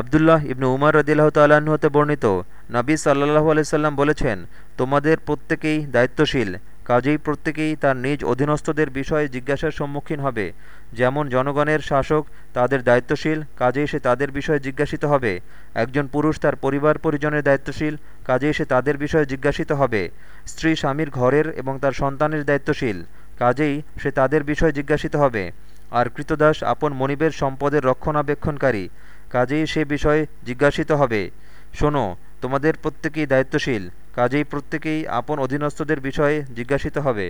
আবদুল্লাহ ইবনু উমার রদিল্লাহ তাল্লাহ্ন হতে বর্ণিত, নবী সাল্লাহু আলাইসাল্লাম বলেছেন, তোমাদের প্রত্যেকেই দায়িত্বশীল, কাজেই প্রত্যেকেই তার নিজ অধীনস্থদের বিষয়ে জিজ্ঞাসার সম্মুখীন হবে। যেমন জনগণের শাসক তাদের দায়িত্বশীল, কাজেই সে তাদের বিষয়ে জিজ্ঞাসিত হবে। একজন পুরুষ তার পরিবার পরিজনের দায়িত্বশীল, কাজেই সে তাদের বিষয়ে জিজ্ঞাসিত হবে। স্ত্রী স্বামীর ঘরের এবং তার সন্তানের দায়িত্বশীল, কাজেই সে তাদের বিষয়ে জিজ্ঞাসিত হবে। আর কৃতদাস আপন মনিবের সম্পদের রক্ষণাবেক্ষণকারী কাজেই সে বিষয়ে জিজ্ঞাসিত হবে। শোনো, তোমাদের প্রত্যেকেই দায়িত্বশীল, কাজেই প্রত্যেকেই আপন অধীনস্থদের বিষয়ে জিজ্ঞাসিত হবে।